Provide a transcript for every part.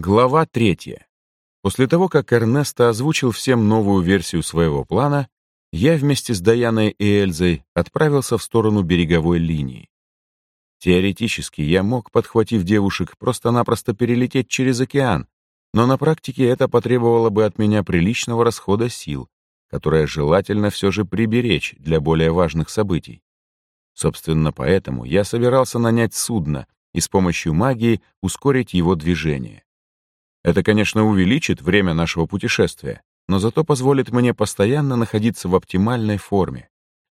Глава третья. После того, как Эрнесто озвучил всем новую версию своего плана, я вместе с Даяной и Эльзой отправился в сторону береговой линии. Теоретически я мог, подхватив девушек, просто-напросто перелететь через океан, но на практике это потребовало бы от меня приличного расхода сил, которое желательно все же приберечь для более важных событий. Собственно, поэтому я собирался нанять судно и с помощью магии ускорить его движение. Это, конечно, увеличит время нашего путешествия, но зато позволит мне постоянно находиться в оптимальной форме.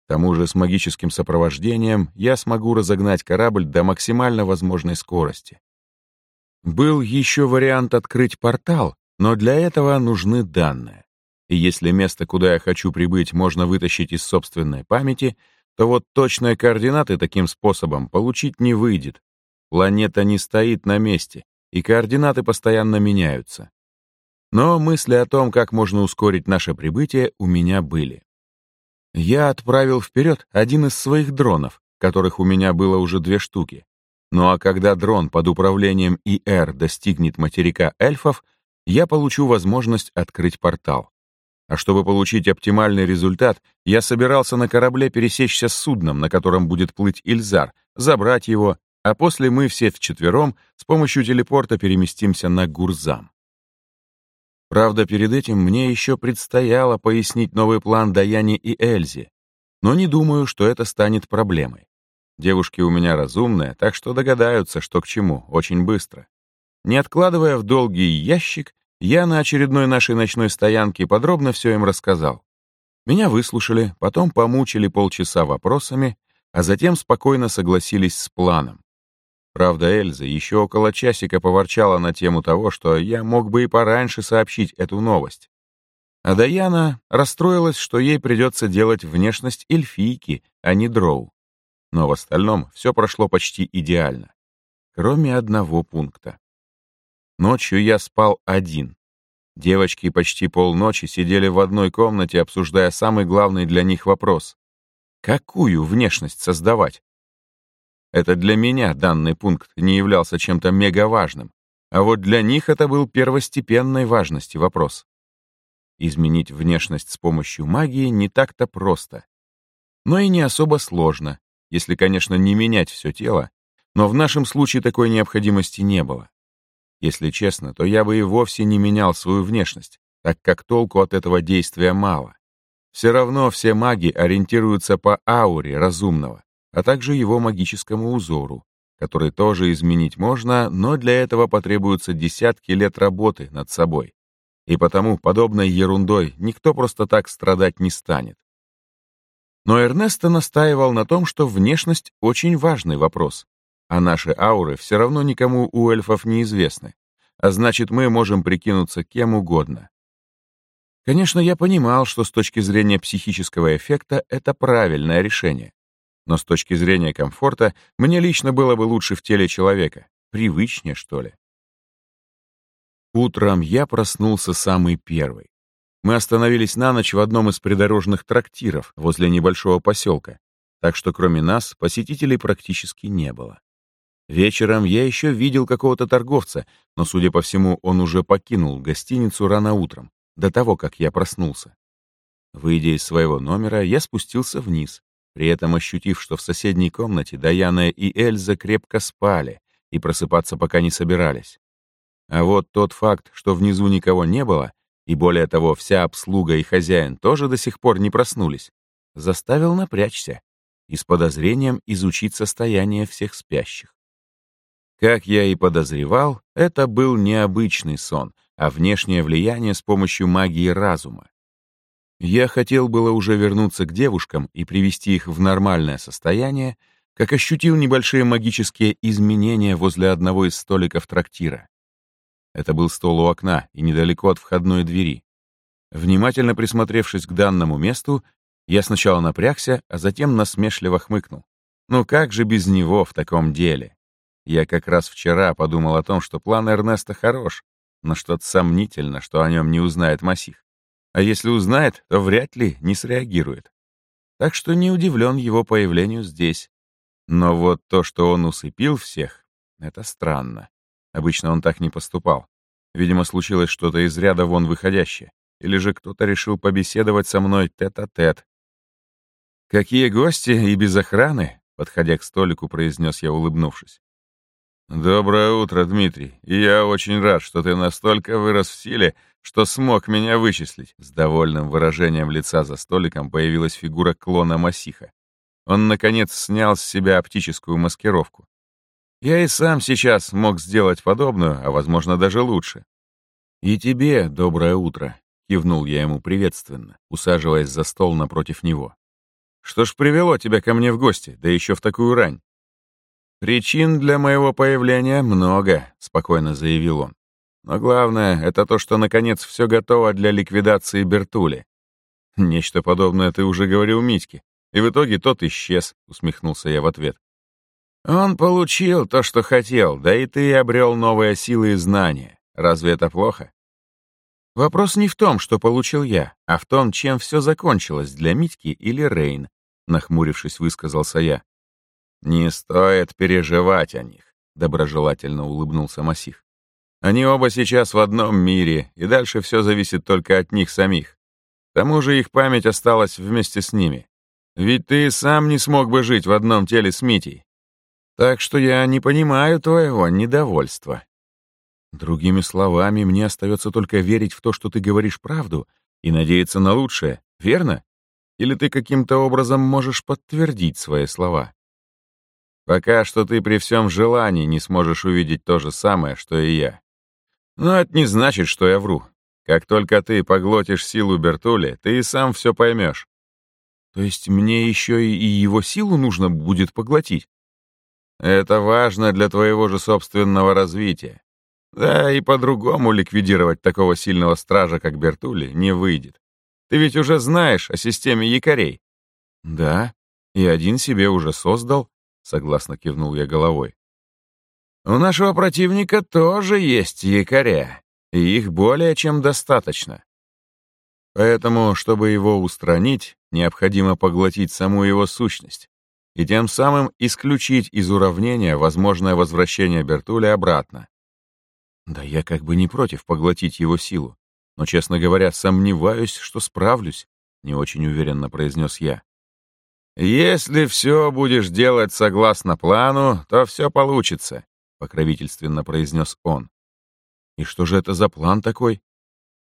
К тому же с магическим сопровождением я смогу разогнать корабль до максимально возможной скорости. Был еще вариант открыть портал, но для этого нужны данные. И если место, куда я хочу прибыть, можно вытащить из собственной памяти, то вот точные координаты таким способом получить не выйдет. Планета не стоит на месте, и координаты постоянно меняются. Но мысли о том, как можно ускорить наше прибытие, у меня были. Я отправил вперед один из своих дронов, которых у меня было уже две штуки. Ну а когда дрон под управлением ИР достигнет материка эльфов, я получу возможность открыть портал. А чтобы получить оптимальный результат, я собирался на корабле пересечься с судном, на котором будет плыть Ильзар, забрать его а после мы все вчетвером с помощью телепорта переместимся на Гурзам. Правда, перед этим мне еще предстояло пояснить новый план Даяне и Эльзе, но не думаю, что это станет проблемой. Девушки у меня разумные, так что догадаются, что к чему, очень быстро. Не откладывая в долгий ящик, я на очередной нашей ночной стоянке подробно все им рассказал. Меня выслушали, потом помучили полчаса вопросами, а затем спокойно согласились с планом. Правда, Эльза еще около часика поворчала на тему того, что я мог бы и пораньше сообщить эту новость. А Даяна расстроилась, что ей придется делать внешность эльфийки, а не дроу. Но в остальном все прошло почти идеально. Кроме одного пункта. Ночью я спал один. Девочки почти полночи сидели в одной комнате, обсуждая самый главный для них вопрос. Какую внешность создавать? Это для меня данный пункт не являлся чем-то мегаважным, а вот для них это был первостепенной важности вопрос. Изменить внешность с помощью магии не так-то просто. Но и не особо сложно, если, конечно, не менять все тело, но в нашем случае такой необходимости не было. Если честно, то я бы и вовсе не менял свою внешность, так как толку от этого действия мало. Все равно все маги ориентируются по ауре разумного, а также его магическому узору, который тоже изменить можно, но для этого потребуются десятки лет работы над собой. И потому подобной ерундой никто просто так страдать не станет. Но Эрнесто настаивал на том, что внешность — очень важный вопрос, а наши ауры все равно никому у эльфов не известны, а значит, мы можем прикинуться кем угодно. Конечно, я понимал, что с точки зрения психического эффекта это правильное решение. Но с точки зрения комфорта, мне лично было бы лучше в теле человека. Привычнее, что ли. Утром я проснулся самый первый. Мы остановились на ночь в одном из придорожных трактиров возле небольшого поселка, так что кроме нас посетителей практически не было. Вечером я еще видел какого-то торговца, но, судя по всему, он уже покинул гостиницу рано утром, до того, как я проснулся. Выйдя из своего номера, я спустился вниз, при этом ощутив, что в соседней комнате Даяна и Эльза крепко спали и просыпаться пока не собирались. А вот тот факт, что внизу никого не было, и более того, вся обслуга и хозяин тоже до сих пор не проснулись, заставил напрячься и с подозрением изучить состояние всех спящих. Как я и подозревал, это был необычный сон, а внешнее влияние с помощью магии разума. Я хотел было уже вернуться к девушкам и привести их в нормальное состояние, как ощутил небольшие магические изменения возле одного из столиков трактира. Это был стол у окна и недалеко от входной двери. Внимательно присмотревшись к данному месту, я сначала напрягся, а затем насмешливо хмыкнул. Ну как же без него в таком деле? Я как раз вчера подумал о том, что план Эрнеста хорош, но что-то сомнительно, что о нем не узнает Масих а если узнает, то вряд ли не среагирует. Так что не удивлен его появлению здесь. Но вот то, что он усыпил всех, это странно. Обычно он так не поступал. Видимо, случилось что-то из ряда вон выходящее. Или же кто-то решил побеседовать со мной тет-а-тет. -тет. «Какие гости и без охраны?» — подходя к столику, произнес я, улыбнувшись. «Доброе утро, Дмитрий. И я очень рад, что ты настолько вырос в силе, что смог меня вычислить». С довольным выражением лица за столиком появилась фигура клона Масиха. Он, наконец, снял с себя оптическую маскировку. Я и сам сейчас мог сделать подобную, а, возможно, даже лучше. «И тебе доброе утро», — кивнул я ему приветственно, усаживаясь за стол напротив него. «Что ж привело тебя ко мне в гости, да еще в такую рань?» «Причин для моего появления много», — спокойно заявил он. «Но главное — это то, что, наконец, все готово для ликвидации Бертули». «Нечто подобное ты уже говорил Митьке, и в итоге тот исчез», — усмехнулся я в ответ. «Он получил то, что хотел, да и ты обрел новые силы и знания. Разве это плохо?» «Вопрос не в том, что получил я, а в том, чем все закончилось для Митьки или Рейн», — нахмурившись, высказался я. «Не стоит переживать о них», — доброжелательно улыбнулся Масих. «Они оба сейчас в одном мире, и дальше все зависит только от них самих. К тому же их память осталась вместе с ними. Ведь ты сам не смог бы жить в одном теле с Митей. Так что я не понимаю твоего недовольства». Другими словами, мне остается только верить в то, что ты говоришь правду, и надеяться на лучшее, верно? Или ты каким-то образом можешь подтвердить свои слова? Пока что ты при всем желании не сможешь увидеть то же самое, что и я. Но это не значит, что я вру. Как только ты поглотишь силу Бертули, ты и сам все поймешь. То есть мне еще и его силу нужно будет поглотить? Это важно для твоего же собственного развития. Да, и по-другому ликвидировать такого сильного стража, как Бертули, не выйдет. Ты ведь уже знаешь о системе якорей. Да, и один себе уже создал, согласно кивнул я головой. У нашего противника тоже есть якоря, и их более чем достаточно. Поэтому, чтобы его устранить, необходимо поглотить саму его сущность и тем самым исключить из уравнения возможное возвращение Бертуля обратно. Да я как бы не против поглотить его силу, но, честно говоря, сомневаюсь, что справлюсь, не очень уверенно произнес я. «Если все будешь делать согласно плану, то все получится», — покровительственно произнес он. «И что же это за план такой?»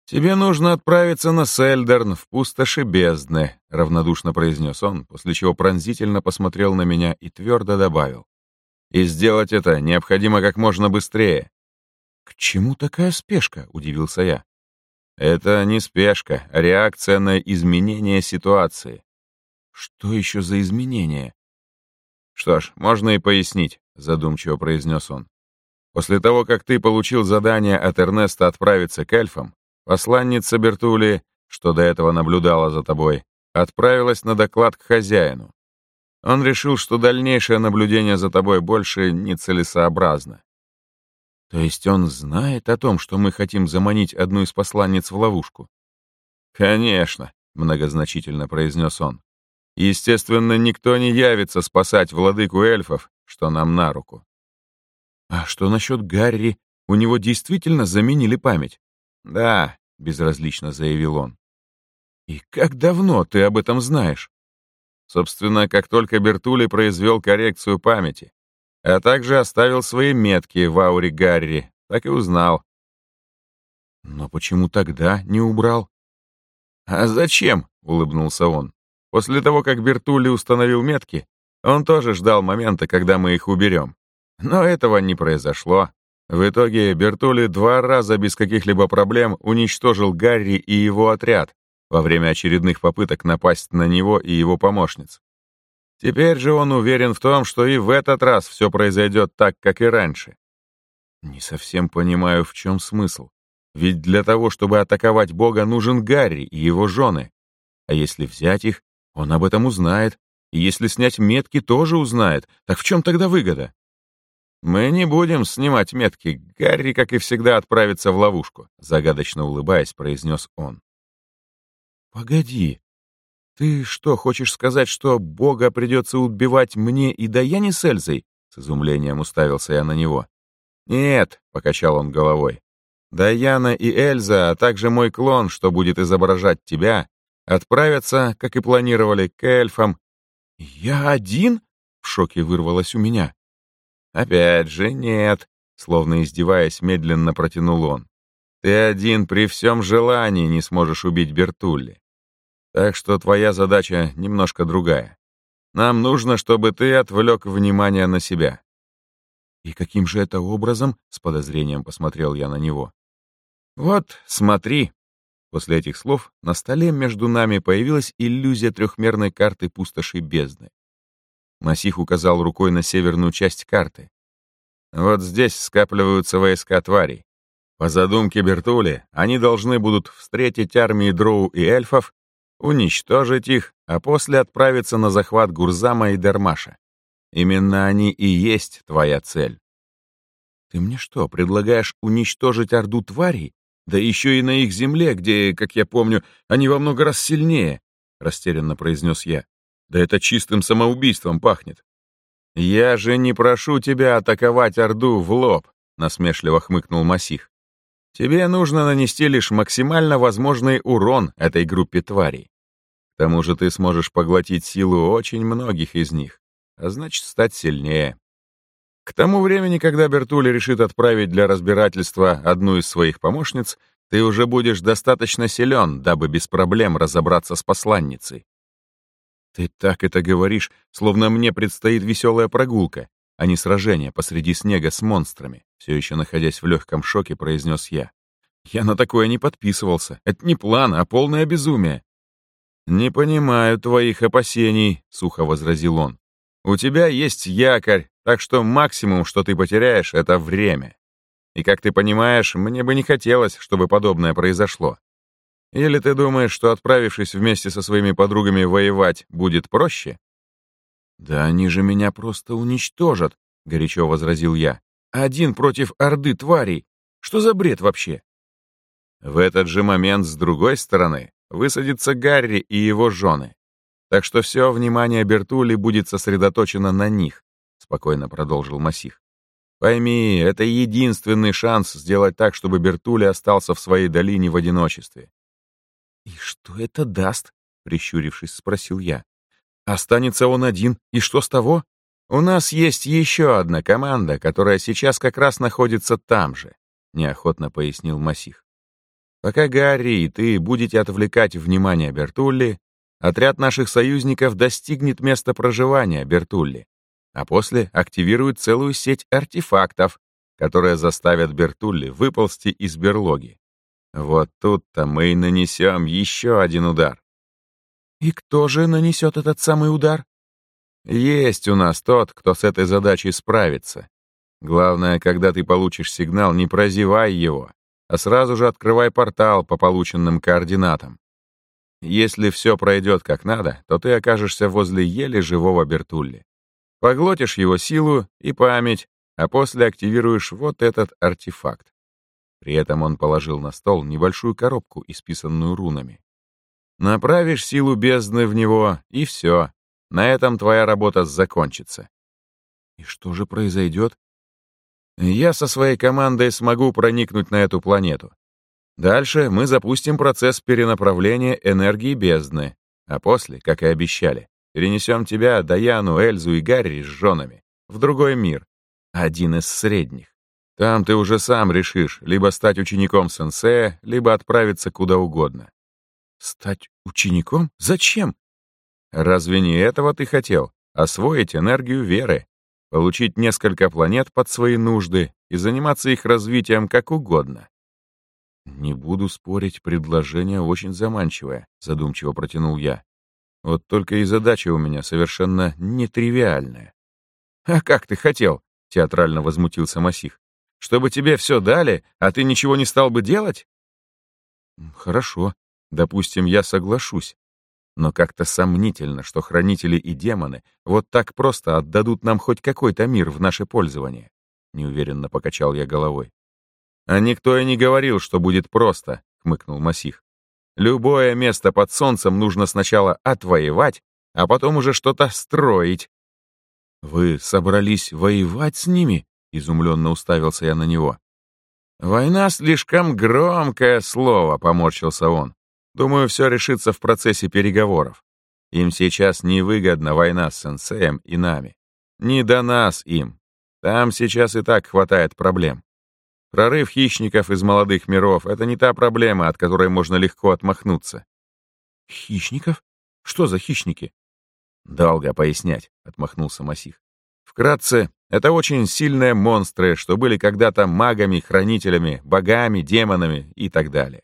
«Тебе нужно отправиться на Сельдерн в пустоши бездны», — равнодушно произнес он, после чего пронзительно посмотрел на меня и твердо добавил. «И сделать это необходимо как можно быстрее». «К чему такая спешка?» — удивился я. «Это не спешка, а реакция на изменение ситуации. Что еще за изменения? Что ж, можно и пояснить, задумчиво произнес он. После того, как ты получил задание от Эрнеста отправиться к эльфам, посланница Бертули, что до этого наблюдала за тобой, отправилась на доклад к хозяину. Он решил, что дальнейшее наблюдение за тобой больше нецелесообразно. То есть он знает о том, что мы хотим заманить одну из посланниц в ловушку? Конечно, многозначительно произнес он. Естественно, никто не явится спасать владыку эльфов, что нам на руку. А что насчет Гарри? У него действительно заменили память? Да, безразлично заявил он. И как давно ты об этом знаешь? Собственно, как только Бертули произвел коррекцию памяти, а также оставил свои метки в ауре Гарри, так и узнал. Но почему тогда не убрал? А зачем? улыбнулся он. После того, как Бертули установил метки, он тоже ждал момента, когда мы их уберем. Но этого не произошло. В итоге Бертули два раза без каких-либо проблем уничтожил Гарри и его отряд во время очередных попыток напасть на него и его помощниц. Теперь же он уверен в том, что и в этот раз все произойдет так, как и раньше. Не совсем понимаю, в чем смысл. Ведь для того, чтобы атаковать Бога, нужен Гарри и его жены. А если взять их, он об этом узнает, если снять метки, тоже узнает. Так в чем тогда выгода? «Мы не будем снимать метки. Гарри, как и всегда, отправится в ловушку», загадочно улыбаясь, произнес он. «Погоди. Ты что, хочешь сказать, что Бога придется убивать мне и Даяне с Эльзой?» С изумлением уставился я на него. «Нет», — покачал он головой. Даяна и Эльза, а также мой клон, что будет изображать тебя, отправятся, как и планировали, к эльфам. «Я один?» — в шоке вырвалось у меня. «Опять же, нет», — словно издеваясь, медленно протянул он. «Ты один при всем желании не сможешь убить Бертулли. Так что твоя задача немножко другая. Нам нужно, чтобы ты отвлек внимание на себя». «И каким же это образом?» — с подозрением посмотрел я на него. «Вот, смотри». После этих слов на столе между нами появилась иллюзия трехмерной карты пустоши бездны. Масих указал рукой на северную часть карты. Вот здесь скапливаются войска тварей. По задумке Бертули, они должны будут встретить армии дроу и эльфов, уничтожить их, а после отправиться на захват Гурзама и Дермаша. Именно они и есть твоя цель. Ты мне что, предлагаешь уничтожить орду тварей? Да еще и на их земле, где, как я помню, они во много раз сильнее, растерянно произнес я. Да это чистым самоубийством пахнет. Я же не прошу тебя атаковать Орду в лоб, насмешливо хмыкнул Масих. Тебе нужно нанести лишь максимально возможный урон этой группе тварей. К тому же ты сможешь поглотить силу очень многих из них, а значит стать сильнее. К тому времени, когда Бертули решит отправить для разбирательства одну из своих помощниц, ты уже будешь достаточно силен, дабы без проблем разобраться с посланницей. Ты так это говоришь, словно мне предстоит веселая прогулка, а не сражение посреди снега с монстрами, все еще находясь в легком шоке, произнес я. Я на такое не подписывался. Это не план, а полное безумие. «Не понимаю твоих опасений», — сухо возразил он. «У тебя есть якорь, так что максимум, что ты потеряешь, — это время. И, как ты понимаешь, мне бы не хотелось, чтобы подобное произошло. Или ты думаешь, что, отправившись вместе со своими подругами воевать, будет проще?» «Да они же меня просто уничтожат», — горячо возразил я. «Один против орды тварей. Что за бред вообще?» В этот же момент, с другой стороны, высадится Гарри и его жены. Так что все внимание Бертули будет сосредоточено на них, спокойно продолжил Масих. Пойми, это единственный шанс сделать так, чтобы Бертули остался в своей долине в одиночестве. «И что это даст?» — прищурившись, спросил я. «Останется он один, и что с того?» «У нас есть еще одна команда, которая сейчас как раз находится там же», — неохотно пояснил Масих. «Пока Гарри и ты будете отвлекать внимание Бертулли, отряд наших союзников достигнет места проживания Бертулли, а после активирует целую сеть артефактов, которые заставят Бертулли выползти из берлоги. Вот тут-то мы и нанесем еще один удар. И кто же нанесет этот самый удар? Есть у нас тот, кто с этой задачей справится. Главное, когда ты получишь сигнал, не прозевай его, а сразу же открывай портал по полученным координатам. Если все пройдет как надо, то ты окажешься возле еле живого Бертулли. Поглотишь его силу и память, а после активируешь вот этот артефакт. При этом он положил на стол небольшую коробку, исписанную рунами. Направишь силу бездны в него, и все. На этом твоя работа закончится. И что же произойдет? Я со своей командой смогу проникнуть на эту планету. Дальше мы запустим процесс перенаправления энергии бездны, а после, как и обещали, перенесем тебя, Даяну, Эльзу и Гарри с женами в другой мир, один из средних. Там ты уже сам решишь, либо стать учеником сенсея, либо отправиться куда угодно. Стать учеником? Зачем? Разве не этого ты хотел? Освоить энергию веры, получить несколько планет под свои нужды и заниматься их развитием как угодно. «Не буду спорить, предложение очень заманчивое», — задумчиво протянул я. «Вот только и задача у меня совершенно нетривиальная». «А как ты хотел?» — театрально возмутился Масих. Чтобы тебе все дали, а ты ничего не стал бы делать? Хорошо, допустим, я соглашусь. Но как-то сомнительно, что хранители и демоны вот так просто отдадут нам хоть какой-то мир в наше пользование. Неуверенно покачал я головой. А никто и не говорил, что будет просто, хмыкнул Масих. Любое место под солнцем нужно сначала отвоевать, а потом уже что-то строить. Вы собрались воевать с ними? Изумленно уставился я на него. «Война слишком громкое слово», — поморщился он. «Думаю, все решится в процессе переговоров. Им сейчас невыгодна война с сенсеем и нами. Не до нас им. Там сейчас и так хватает проблем. Прорыв хищников из молодых миров — это не та проблема, от которой можно легко отмахнуться». «Хищников? Что за хищники?» «Долго пояснять», — отмахнулся Масих. «Вкратце, это очень сильные монстры, что были когда-то магами, хранителями, богами, демонами и так далее.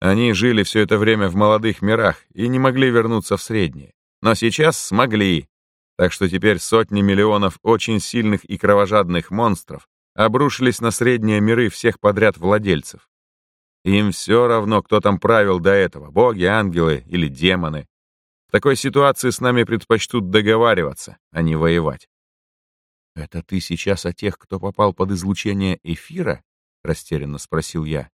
Они жили все это время в молодых мирах и не могли вернуться в средние. Но сейчас смогли. Так что теперь сотни миллионов очень сильных и кровожадных монстров обрушились на средние миры всех подряд владельцев. Им все равно, кто там правил до этого, боги, ангелы или демоны. В такой ситуации с нами предпочтут договариваться, а не воевать. «Это ты сейчас о тех, кто попал под излучение эфира?» — растерянно спросил я.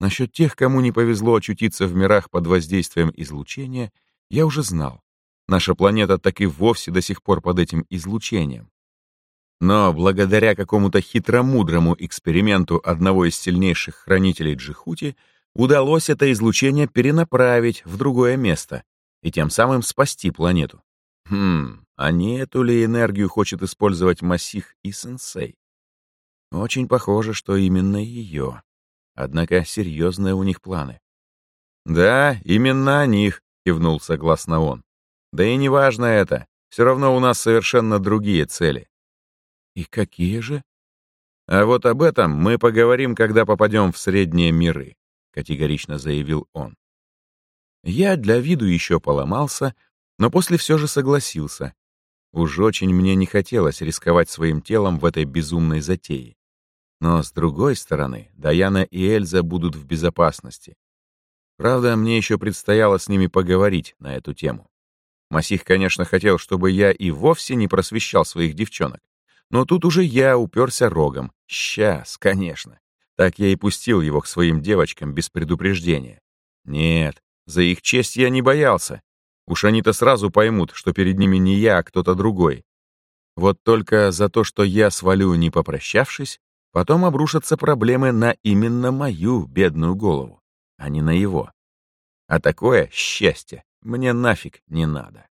Насчет тех, кому не повезло очутиться в мирах под воздействием излучения, я уже знал. Наша планета так и вовсе до сих пор под этим излучением. Но благодаря какому-то хитромудрому эксперименту одного из сильнейших хранителей Джихути удалось это излучение перенаправить в другое место и тем самым спасти планету. Хм, а не эту ли энергию хочет использовать Масих и Сенсей? Очень похоже, что именно ее. Однако серьезные у них планы. «Да, именно о них», — кивнул согласно он. «Да и не важно это. Все равно у нас совершенно другие цели». «И какие же?» «А вот об этом мы поговорим, когда попадем в средние миры», — категорично заявил он. Я для виду еще поломался, но после все же согласился, Уж очень мне не хотелось рисковать своим телом в этой безумной затее. Но, с другой стороны, Даяна и Эльза будут в безопасности. Правда, мне еще предстояло с ними поговорить на эту тему. Масих, конечно, хотел, чтобы я и вовсе не просвещал своих девчонок. Но тут уже я уперся рогом. Сейчас, конечно. Так я и пустил его к своим девочкам без предупреждения. Нет, за их честь я не боялся. Уж они-то сразу поймут, что перед ними не я, а кто-то другой. Вот только за то, что я свалю, не попрощавшись, потом обрушатся проблемы на именно мою бедную голову, а не на его. А такое счастье мне нафиг не надо.